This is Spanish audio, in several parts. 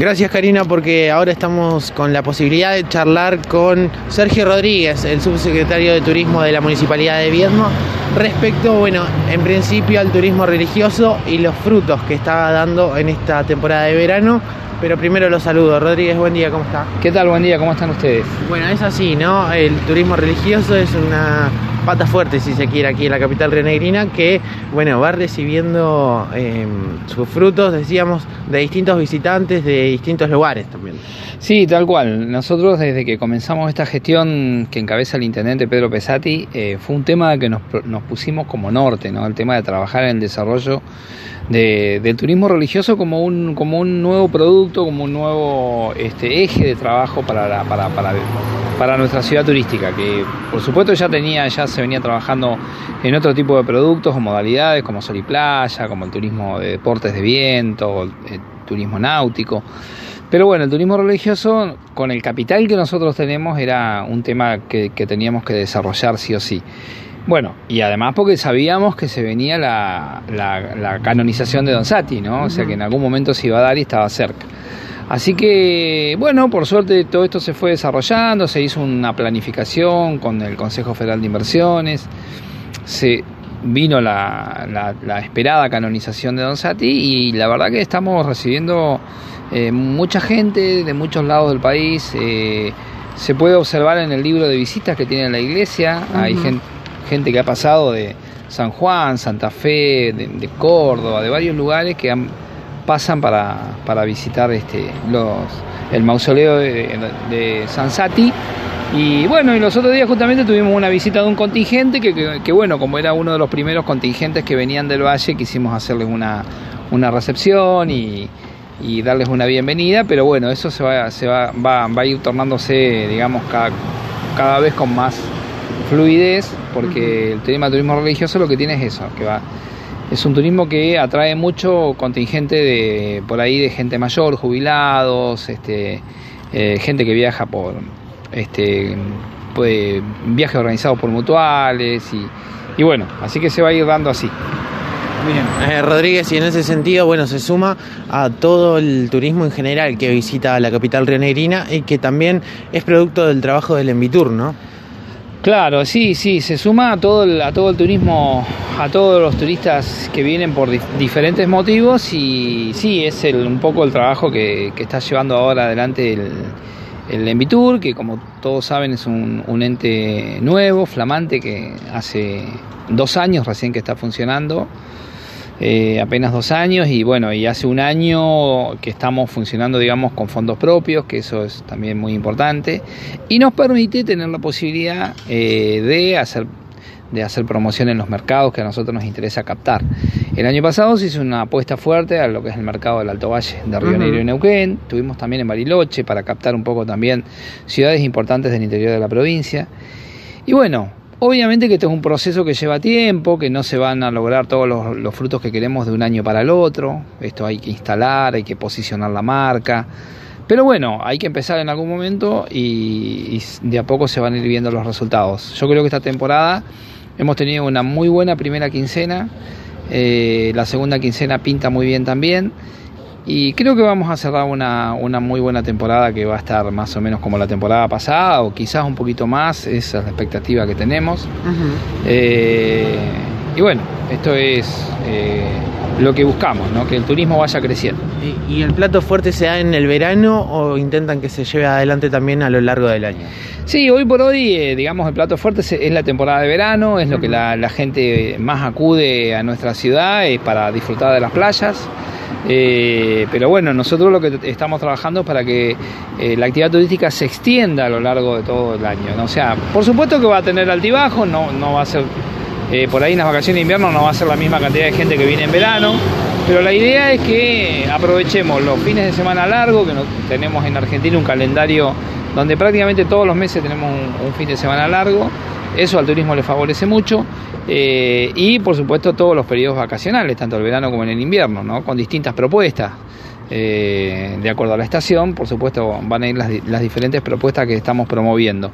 Gracias Karina porque ahora estamos con la posibilidad de charlar con Sergio Rodríguez, el subsecretario de Turismo de la Municipalidad de Viedma, respecto, bueno, en principio al turismo religioso y los frutos que está dando en esta temporada de verano. Pero primero los saludo. Rodríguez, buen día, ¿cómo está? ¿Qué tal? Buen día, ¿cómo están ustedes? Bueno, es así, ¿no? El turismo religioso es una pata fuerte, si se quiere, aquí en la capital renegrina, que, bueno, va recibiendo eh, sus frutos, decíamos, de distintos visitantes de distintos lugares también. Sí, tal cual. Nosotros desde que comenzamos esta gestión que encabeza el intendente Pedro Pesati, eh, fue un tema que nos, nos, pusimos como norte, ¿no? El tema de trabajar en el desarrollo de, del turismo religioso como un, como un nuevo producto, como un nuevo este, eje de trabajo para, la, para, para, para nuestra ciudad turística, que por supuesto ya tenía, ya se venía trabajando en otro tipo de productos o modalidades como sol y playa, como el turismo de deportes de viento, turismo náutico. Pero bueno, el turismo religioso, con el capital que nosotros tenemos, era un tema que teníamos que desarrollar sí o sí. Bueno, y además porque sabíamos que se venía la, la, la canonización de Don Sati, ¿no? O sea que en algún momento se iba a dar y estaba cerca. Así que, bueno, por suerte todo esto se fue desarrollando, se hizo una planificación con el Consejo Federal de Inversiones, se vino la, la, la esperada canonización de Don Sati y la verdad que estamos recibiendo eh, mucha gente de muchos lados del país. Eh, se puede observar en el libro de visitas que tiene la iglesia, uh -huh. hay gente, gente, que ha pasado de San Juan, Santa Fe, de, Córdoba, de varios lugares que han pasan para, para visitar este, los, el mausoleo de, de, San Sati. Y bueno, y los otros días justamente tuvimos una visita de un contingente que, bueno, como era uno de los primeros contingentes que venían del valle, quisimos hacerles una, una recepción y, y darles una bienvenida, pero bueno, eso se va, se va, va, va a ir tornándose, digamos, cada, cada vez con más fluidez, porque el tema turismo religioso lo que tiene es eso, que va es un turismo que atrae mucho contingente de por ahí de gente mayor, jubilados, este, eh, gente que viaja por este pues, viajes organizados por mutuales y, y, bueno, así que se va a ir dando así. Bien, eh, Rodríguez, y en ese sentido, bueno, se suma a todo el turismo en general que visita la capital rionegrina y que también es producto del trabajo del Envitur, ¿no? Claro, sí, sí, se suma a todo el, a todo el turismo, a todos los turistas que vienen por dif diferentes motivos y sí, es el, un poco el trabajo que, que está llevando ahora adelante el, el Envitur, que como todos saben es un, un, ente nuevo, flamante, que hace dos años recién que está funcionando, eh, apenas dos años y bueno, y hace un año que estamos funcionando, digamos, con fondos propios, que eso es también muy importante, y nos permite tener la posibilidad eh, de hacer de hacer promoción en los mercados que a nosotros nos interesa captar. El año pasado se hizo una apuesta fuerte a lo que es el mercado del Alto Valle de Río Negro uh -huh. y Neuquén, tuvimos también en Bariloche para captar un poco también ciudades importantes del interior de la provincia. Y bueno, Obviamente que esto es un proceso que lleva tiempo, que no se van a lograr todos los, frutos que queremos de un año para el otro. Esto hay que instalar, hay que posicionar la marca. Pero bueno, hay que empezar en algún momento y, y de a poco se van a ir viendo los resultados. Yo creo que esta temporada hemos tenido una muy buena primera quincena. Eh, la segunda quincena pinta muy bien también. Y creo que vamos a cerrar una, una, muy buena temporada que va a estar más o menos como la temporada pasada o quizás un poquito más, esa es la expectativa que tenemos. Uh -huh. eh, y bueno, esto es eh, lo que buscamos, ¿no? que el turismo vaya creciendo. ¿Y, ¿Y, el plato fuerte se da en el verano o intentan que se lleve adelante también a lo largo del año? Sí, hoy por hoy, eh, digamos, el plato fuerte es la temporada de verano, es lo que la, la gente más acude a nuestra ciudad para disfrutar de las playas. Eh, pero bueno, nosotros lo que estamos trabajando es para que eh, la actividad turística se extienda a lo largo de todo el año. ¿no? O sea, por supuesto que va a tener altibajo, no, no va a ser, eh, por ahí en las vacaciones de invierno no va a ser la misma cantidad de gente que viene en verano, pero la idea es que aprovechemos los fines de semana largos, que tenemos en Argentina un calendario donde prácticamente todos los meses tenemos un fin de semana largo, eso al turismo le favorece mucho. Eh, y por supuesto todos los periodos vacacionales, tanto el verano como en el invierno, ¿no? con distintas propuestas. Eh, de acuerdo a la estación, por supuesto van a ir las, diferentes propuestas que estamos promoviendo.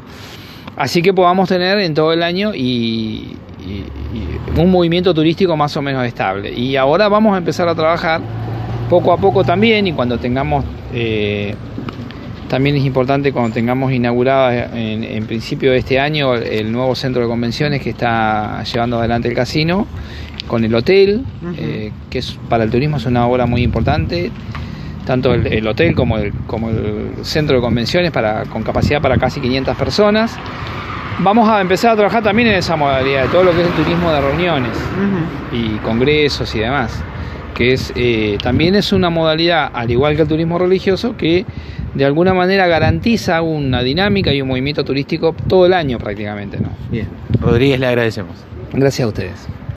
Así que podamos tener en todo el año y un movimiento turístico más o menos estable. Y ahora vamos a empezar a trabajar poco a poco también y cuando tengamos, eh, también es importante cuando tengamos inaugurado en, principio de este año el nuevo centro de convenciones que está llevando adelante el casino con el hotel, eh, que es para el turismo es una obra muy importante. Tanto el, hotel como el, como el centro de convenciones para, con capacidad para casi 500 personas. Vamos a empezar a trabajar también en esa modalidad de todo lo que es el turismo de reuniones y congresos y demás, que es eh, también es una modalidad, al igual que el turismo religioso, que de alguna manera garantiza una dinámica y un movimiento turístico todo el año prácticamente. ¿no? Bien, Rodríguez le agradecemos. Gracias a ustedes.